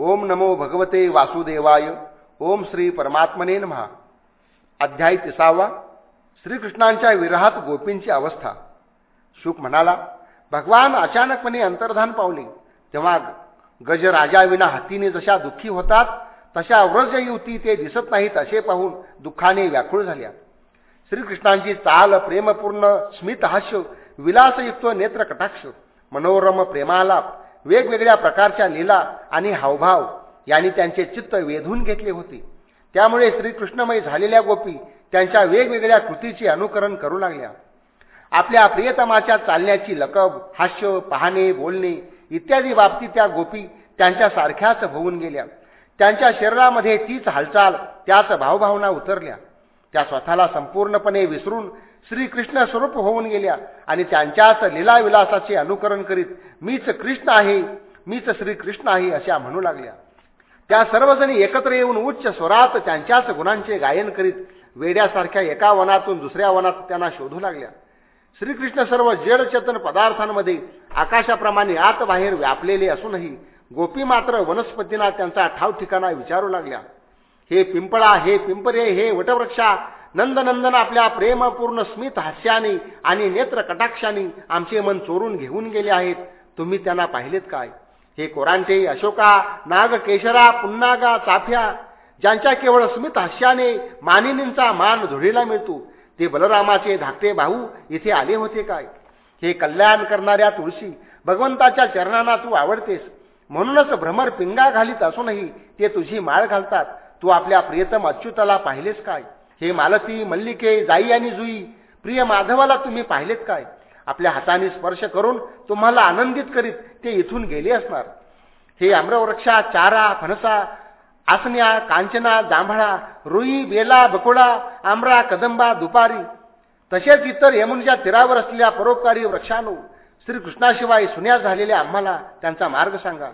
ओम नमो भगवते वासुदेवाय ओम श्री परमात्मने महा अध्याय तिसावा श्रीकृष्णांच्या विरहात गोपींची अवस्था. शुक म्हणाला भगवान अचानकपणे अंतर्धान पावले. तेव्हा गजराजाविना हत्तीने जशा दुःखी होतात तशा व्रज युती ते दिसत नाहीत असे पाहून दुःखाने व्याकुळ झाल्या. श्रीकृष्णांची चाल प्रेमपूर्ण स्मितहास्य विलासयुक्त नेत्रकटाक्ष मनोरम प्रेमालाप वेगवेगळ्या प्रकारच्या लीला आणि हावभाव यांनी त्यांचे चित्त वेधून घेतले होते. त्यामुळे श्रीकृष्णमय झालेल्या गोपी त्यांच्या वेगवेगळ्या कृतीचे अनुकरण करू लागल्या. आपल्या प्रियतमाच्या चालण्याची लकब हास्य पाहणे बोलणे इत्यादी बाबतीत त्या गोपी त्यांच्यासारख्याच होऊन गेल्या. त्यांच्या शरीरामध्ये तीच हालचाल त्याच भावभावना उतरल्या. त्या स्वतःला संपूर्णपणे विसरून श्रीकृष्ण स्वरूप होऊन गेल्या आणि त्यांच्याच लीलाविलासाचे अनुकरण करीत मीच कृष्ण आहे मीच श्रीकृष्ण आहे अशा म्हणू लागल्या. त्या सर्वजणी एकत्र येऊन उच्च स्वरात त्यांच्याच गुणांचे गायन करीत वेड्यासारख्या एका वनातून दुसऱ्या वनात त्यांना शोधू लागल्या. श्रीकृष्ण सर्व जडचेतन पदार्थांमध्ये आकाशाप्रमाणे आत बाहेर व्यापलेले असूनही गोपी मात्र वनस्पतींना त्यांचा ठाव ठिकाणा विचारू लागल्या. हे पिंपळा हे पिंपरे हे वटवृक्षा नंदनंदन आपल्या प्रेमपूर्ण स्मित हास्याने आणि नेत्र कटाक्षाने आमचे मन चोरून घेऊन गेले आहेत. तुम्ही त्यांना पाहिलेत काय? हे कोरांटे अशोका नाग केशरा पुन्नागा चाफ्या ज्यांच्या केवळ स्मित हास्याने मानिनींचा मान धुळीला मिळतो ते बलरामाचे धाकटे भाऊ इथे आले होते काय? हे कल्याण करणाऱ्या तुळशी भगवंताच्या चरणांना तू आवडतेस. म्हणूनच भ्रमर पिंगा घालीत असूनही ते तुझी माळ घालतात. तू आपल्या प्रियतम अच्युताला पाहिलेस काय? हे मालती मल्लिके जाई आणि जुई प्रिय माधवाला तुम्ही पाहिलेत काय? आपल्या हाताने स्पर्श करून तुम्हाला आनंदित करीत ते इथून गेले असणार. हे आम्रवृक्षा चारा फणसा आसन्या कांचना जांभळा रुई बेला बकोळा आमरा कदंबा दुपारी तसेच इतर यमुनच्या तीरावर असलेल्या परोपकारी वृक्षांनो श्रीकृष्णाशिवाय सुन्या झालेल्या आम्हाला त्यांचा मार्ग सांगा.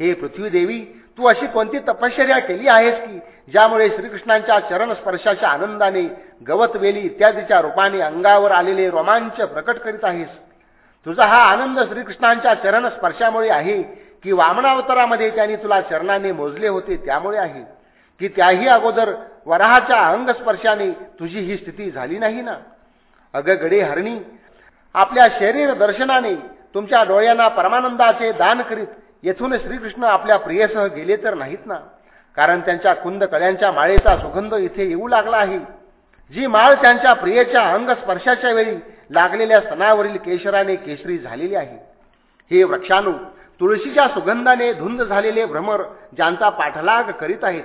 हे पृथ्वी देवी तू अशी कोणती तपश्चर्या केली आहेस की ज्यामुळे श्रीकृष्णांच्या चरण स्पर्शाच्या आनंदाने गवत वेली इत्यादीच्या रूपाने अंगावर आलेले रोमांच प्रकट करीत आहेस? तुझा हा आनंद श्रीकृष्णांच्या चरण स्पर्शामुळे आहे की वामनावतारामध्ये त्यांनी तुला चरणाने मोजले होते त्यामुळे आहे? की त्याही अगोदर वराहाच्या अंगस्पर्शाने तुझी ही स्थिती झाली नाही ना? अगगडे हरणी आपल्या शरीर दर्शनाने तुमच्या डोळ्यांना परमानंदाचे दान करीत येथून श्रीकृष्ण आपल्या प्रियेसह गेले तर नाहीत ना? कारण त्यांच्या कुंद कळ्यांच्या माळेचा सुगंध इथे येऊ लागला आहे. जी माळ त्यांच्या प्रियेच्या अंग स्पर्शाच्या वेळी लागलेल्या स्तनावरील केशराने केशरी झालेली आहे. हे वृक्षाणू तुळशीच्या सुगंधाने धुंद झालेले भ्रमर ज्यांचा पाठलाग करीत आहेत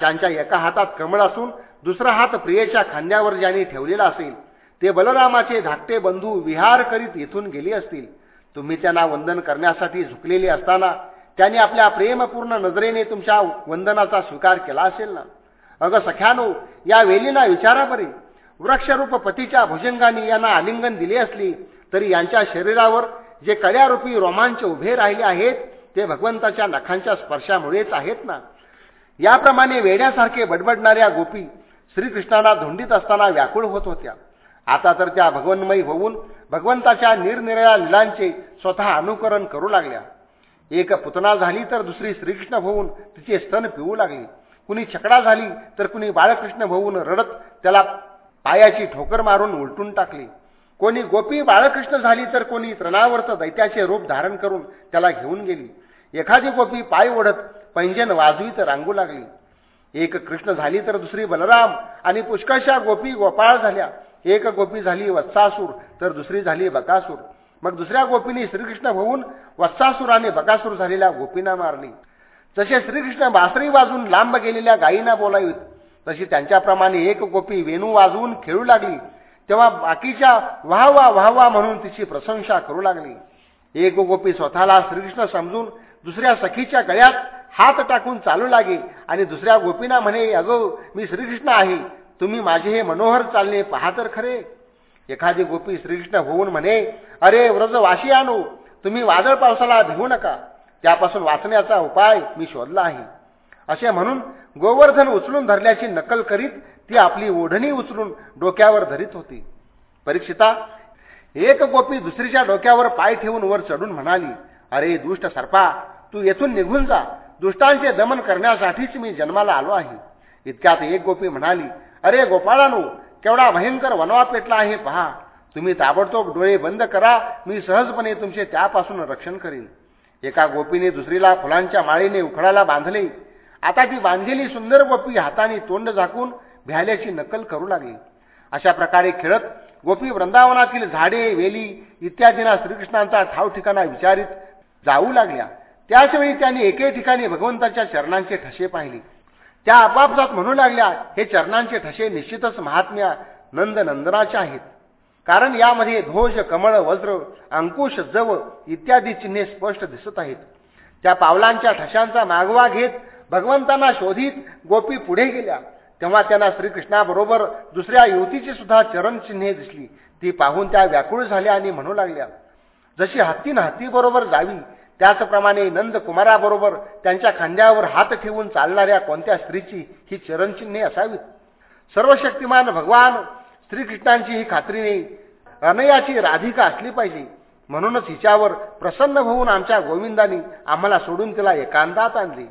ज्यांच्या एका हातात कमळ असून दुसरा हात प्रियेच्या खांद्यावर ज्यांनी ठेवलेला असेल ते बलरामाचे धाकटे बंधू विहार करीत येथून गेले असतील. तुम्ही त्यांना वंदन करण्यासाठी झुकलेले असताना त्यांनी आपल्या प्रेमपूर्ण नजरेने तुमच्या वंदनाचा स्वीकार केला असेल ना? अगं सख्यानो या वेलीना विचारापरी. वृक्षरूप पतीच्या भुजंगांनी यांना आलिंगन दिले असली तरी यांच्या शरीरावर जे कड्यारूपी रोमांच उभे राहिले आहेत ते भगवंताच्या नखांच्या स्पर्शामुळेच आहेत ना? याप्रमाणे वेड्यासारखे बडबडणाऱ्या गोपी श्रीकृष्णाला धुंडीत असताना व्याकुळ होत होत्या. आता तर त्या भगवन्मयी होऊन भगवंताच्या निरनिराळ्या लिलांचे स्वतः अनुकरण करू लागल्या. एक पुतना झाली तर दुसरी श्रीकृष्ण होऊन तिचे स्तन पिऊ लागली. कुणी छकडा झाली तर कुणी बाळकृष्ण होऊन रडत त्याला पायाची ठोकर मारून उलटून टाकली. कोणी गोपी बाळकृष्ण झाली तर कोणी तृणावर्त दैत्याचे रूप धारण करून त्याला घेऊन गेली. एखादी गोपी पाय ओढत पैंजन वाजवीत रांगू लागली. एक कृष्ण झाली तर दुसरी बलराम आणि पुष्कळशा गोपी गोपाळ झाल्या. एक गोपी झाली वत्सासूर तर दुसरी झाली बकासूर. मग दुसऱ्या गोपीने श्रीकृष्ण होऊन वत्सासूर आणि बकासूर झालेल्या गोपींना मारली. जसे श्रीकृष्ण बासरी वाजून लांब गेलेल्या गायींना बोलावीत तशी त्यांच्याप्रमाणे एक गोपी वेणू वाजवून खेळू लागली. तेव्हा बाकीच्या वाहवा वाहवा म्हणून तिची प्रशंसा करू लागली. एक गोपी स्वतःला श्रीकृष्ण समजून दुसऱ्या सखीच्या गळ्यात हात टाकून चालू लागे आणि दुसऱ्या गोपीना म्हणे अगो मी श्रीकृष्ण आहे. तुम्ही माझे हे मनोहर चालणे पहा तर खरे. एखादी गोपी श्रीकृष्ण होऊन म्हणे अरे व्रज वाशी आणू. तुम्ही वादळ पावसाला भिवू नका. त्यापासून वाचण्याचा उपाय मी शोधला आहे. असे म्हणून गोवर्धन उचलून धरल्याची नकल करीत ती आपली ओढणी उचलून डोक्यावर धरीत होती. परीक्षिता एक गोपी दुसरीच्या डोक्यावर पाय ठेवून वर चढून म्हणाली अरे दुष्ट सर्पा तू येथून निघून जा. दुष्टांचे दमन करण्यासाठीच मी जन्माला आलो आहे. इतक्यात एक गोपी म्हणाली अरे गोपाळानो केवढा भयंकर वनवा पेटला आहे पहा. तुम्ही ताबडतोब डोळे बंद करा मी सहजपणे तुमचे त्यापासून रक्षण करीन. एका गोपीने दुसरीला फुलांच्या माळीने उखडाला बांधले. आता ती बांधलेली सुंदर गोपी हाताने तोंड झाकून भ्याल्याची नकल करू लागली. अशा प्रकारे खेळत गोपी वृंदावनातील झाडे वेली इत्यादींना श्रीकृष्णांचा ठाव ठिकाणा विचारित जाऊ लागल्या. त्याचवेळी त्यांनी एके ठिकाणी भगवंताच्या चरणांचे ठसे पाहिले. त्या आपापसात म्हणू लागल्या हे चरणांचे ठसे निश्चितच महात्म्या नंदनंदनाचे आहेत. कारण यामध्ये ध्वज कमळ वज्र अंकुश जव इत्यादी चिन्हे स्पष्ट दिसत आहेत. त्या पावलांच्या ठशांचा मागवा घेत भगवंतांना शोधित गोपी पुढे गेल्या. तेव्हा त्यांना श्रीकृष्णाबरोबर दुसऱ्या युवतीची सुद्धा चरणचिन्हे दिसली. ती पाहून त्या व्याकुळ झाल्या आणि म्हणू लागल्या जशी हत्तीन हत्तीबरोबर जावी त्याचप्रमाणे नंद कुमाराबरोबर त्यांच्या खांद्यावर हात ठेवून चालणाऱ्या कोणत्या स्त्रीची ही चरणचिन्हे असावीत सर्व शक्तिमान भगवान श्रीकृष्णांची ही खात्रीने अनयाची राधिका असली पाहिजे. म्हणूनच हिच्यावर प्रसन्न होऊन आमच्या गोविंदांनी आम्हाला सोडून तिला एकांतात आणली.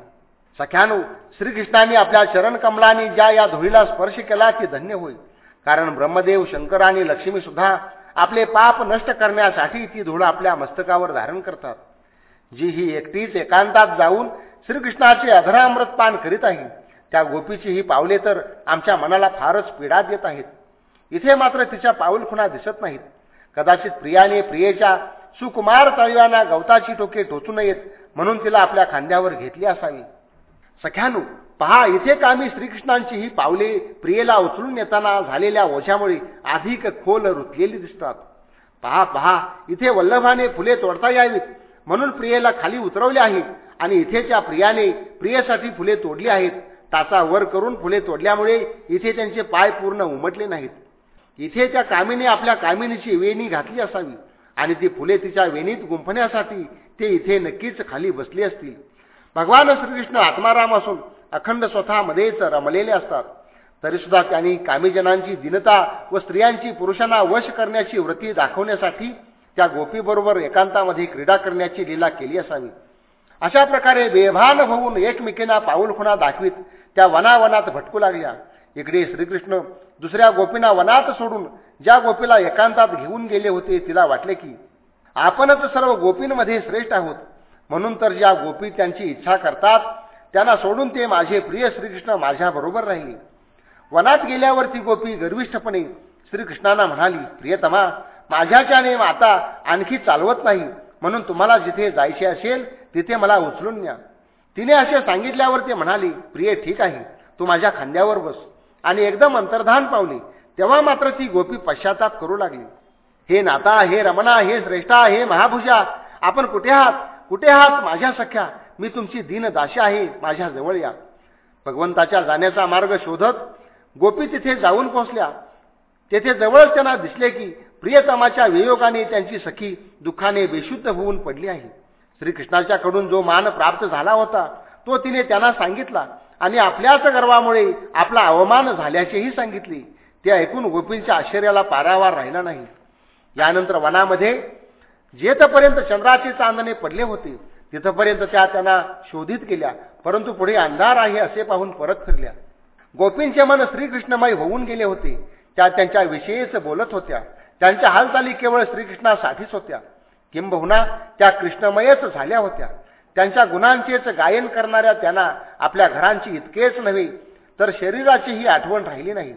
सख्यानो श्रीकृष्णाने आपल्या चरणकमलाने ज्या या धुळीला स्पर्श केला ती धन्य होईल कारण ब्रह्मदेव शंकर आणि लक्ष्मी सुद्धा आपले पाप नष्ट करण्यासाठी ती धूळ आपल्या मस्तकावर धारण करतात. जी ही एकटीच एकांतात जाऊन श्रीकृष्णाचे अधरामृत पान करीत आहे. त्या गोपीची ही पावले तर आमच्या मनाला फारच पीडा देत आहेत. इथे मात्र तिच्या पाऊल खुणा दिसत नाहीत. कदाचित प्रियाने प्रियेच्या सुकुमार तळव्यांना गवताची टोके टोचू नयेत म्हणून तिला आपल्या खांद्यावर घेतली असावी. सख्यानू पहा इथे कामी श्रीकृष्णांची ही पावले प्रियेला उचलून येताना झालेल्या ओझ्यामुळे अधिक खोल रुतलेली दिसतात. पहा पहा इथे वल्लभाने फुले तोडता यावीत. म्हणून प्रियेला खाली उतरवले आहे आणि इथेच्या प्रियाने प्रियेसाठी फुले तोडली आहेत. ताचा वर करून फुले तोडल्यामुळे इथे त्यांचे पाय पूर्ण उमटले नाहीत. इथेच्या कामीने आपल्या कामिनीची वेणी घातली असावी आणि ती फुले तिच्या वेणीत गुंफण्यासाठी ते इथे नक्कीच खाली बसली असतील. भगवान श्रीकृष्ण आत्माराम असून अखंड स्वतःमध्येच रमलेले असतात. तरीसुद्धा त्यांनी कामीजनांची दिनता व स्त्रियांची पुरुषांना वश करण्याची वृत्ती दाखवण्यासाठी त्या गोपीबरोबर एकांतामध्ये क्रीडा करण्याची लीला केली असावी. अशा प्रकारे बेभान होऊन एकमेकींना पाऊलखुणा दाखवीत त्या वनावनात भटकू लागल्या. इकडे श्रीकृष्ण दुसऱ्या गोपींना वनात सोडून ज्या गोपीला एकांतात घेऊन गेले होते तिला वाटले की आपणच सर्व गोपींमध्ये श्रेष्ठ आहोत. म्हणून तर ज्या गोपी त्यांची इच्छा करतात त्यांना सोडून ते माझे प्रिय श्रीकृष्ण माझ्याबरोबर राहिले. वनात गेल्यावर ती गोपी गर्विष्ठपणे श्रीकृष्णांना म्हणाली प्रियतमा माझ्याच्याने आता आणखी चालवत नाही. म्हणून तुम्हाला जिथे जायचे असेल तिथे मला उचलून न्या. तिने असे सांगितल्यावर ते म्हणाली प्रिय ठीक आहे. तू माझ्या खांद्यावर बस. आणि एकदम अंतर्धान पावली. तेव्हा मात्र ती गोपी पश्चाताप करू लागली. हे नाता हे रमणा हे श्रेष्ठा हे महाभुजा आपण कुठे आहात? कुठे आहात? माझ्या सख्या मी तुमची दीनदाशी आहे. माझ्या जवळ या. भगवंताच्या जाण्याचा मार्ग शोधत गोपी तिथे जाऊन पोहोचल्या. तेथे जवळच त्यांना दिसले की प्रियतमाच्या वियोगाने त्यांची सखी दुःखाने बेशुद्ध होऊन पडली आहे. श्रीकृष्णाच्याकडून जो मान प्राप्त झाला होता तो तिने त्यांना सांगितला आणि आपल्याच गर्वामुळे आपला अवमान झाल्याचेही सांगितले. ते ऐकून गोपींच्या आश्चर्याला पारावार राहिला नाही. यानंतर वनामध्ये जेथपर्यंत चंद्राचे चांदणे पडले होते तिथपर्यंत त्या त्यांना शोधित केल्या परंतु पुढे अंधार आहे असे पाहून परत फिरल्या. गोपींचे मन श्रीकृष्णमय होऊन गेले होते. त्या त्यांच्या विषयीच बोलत होत्या. त्यांच्या हालचाली केवळ श्रीकृष्णासाठीच होत्या. किंबहुना त्या कृष्णमयच झाल्या होत्या. त्यांच्या गुणांचेच गायन करणाऱ्या त्यांना आपल्या घरांची इतकेच नव्हे तर शरीराचीही आठवण राहिली नाही.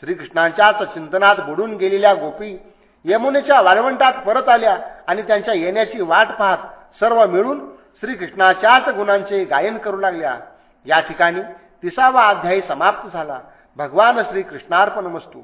श्रीकृष्णांच्याच चिंतनात बुडून गेलेल्या गोपी यमुनेच्या वाळवंटात परत आल्या आणि त्यांच्या येण्याची वाट पाहत सर्व मिळून श्रीकृष्णाच्याच गुणांचे गायन करू लागल्या. या ठिकाणी तिसावा अध्यायी समाप्त झाला. भगवान श्रीकृष्णार्पण वस्तू